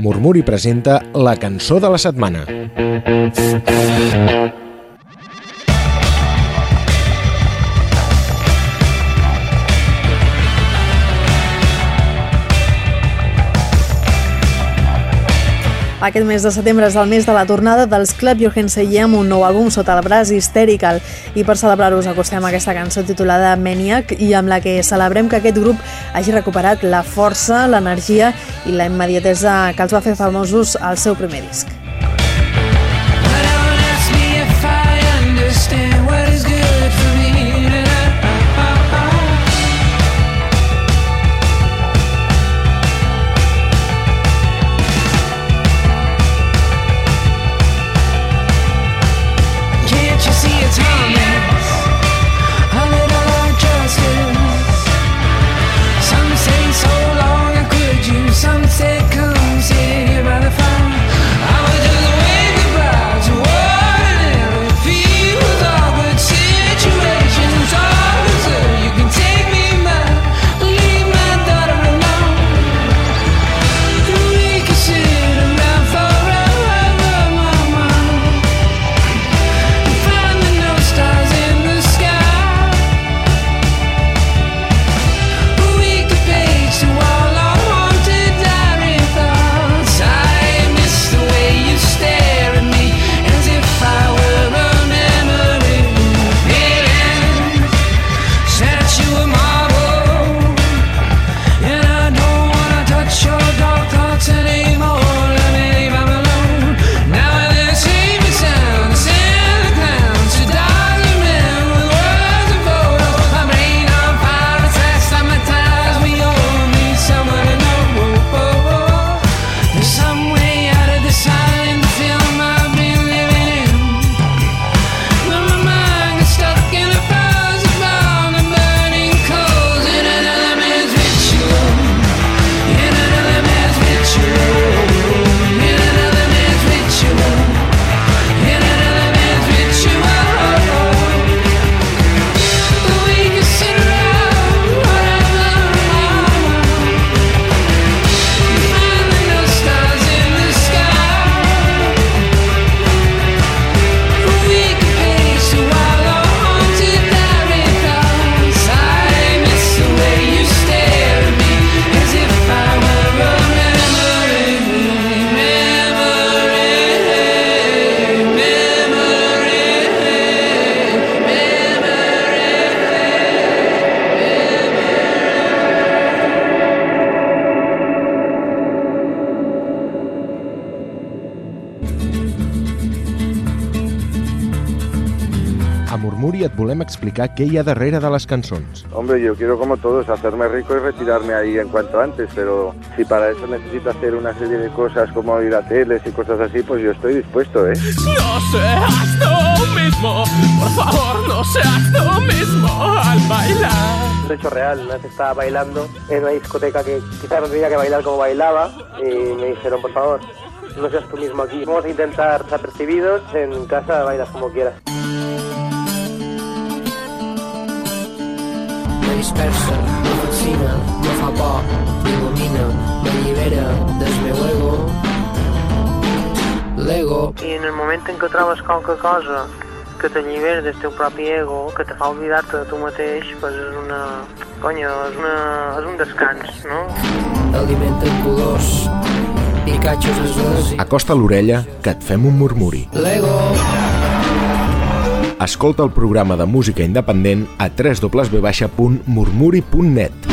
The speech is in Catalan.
Murmuri presenta la cançó de la setmana. Aquest mes de setembre és el mes de la tornada dels Club Johansen amb un nou àlbum sota el braç Hysterical i per celebrar-ho us acostem aquesta cançó titulada Maniac i amb la que celebrem que aquest grup hagi recuperat la força, l'energia i la immediatesa que els va fer famosos al seu primer disc. A Murmuri et volem explicar què hi ha darrere de les cançons. Hombre, yo quiero como todos hacerme rico y retirarme ahí en cuanto antes, pero si para eso necesito hacer una serie de cosas como ir a teles y cosas así, pues yo estoy dispuesto, ¿eh? No seas tú mismo, por favor, no seas tú mismo al bailar. De hecho real, una vez estaba bailando en una discoteca que quizás no tenía que bailar como bailaba y me dijeron, por favor, no seas tú mismo aquí. Vamos a intentar desapercibidos, en casa bailas como quieras. Dispersa, me fascina, me fa por, m'il·lumina, m'allibera del meu ego. L'ego I en el moment en què trobes qualque cosa que t'allibera del teu propi ego, que te fa oblidar-te de tu mateix, pues és una... Conya, és, una... és un descans, no? alimenta colors, picatxos és. Acosta l'orella que et fem un murmuri. L'ego Escolta el programa de música independent a www.murmuri.net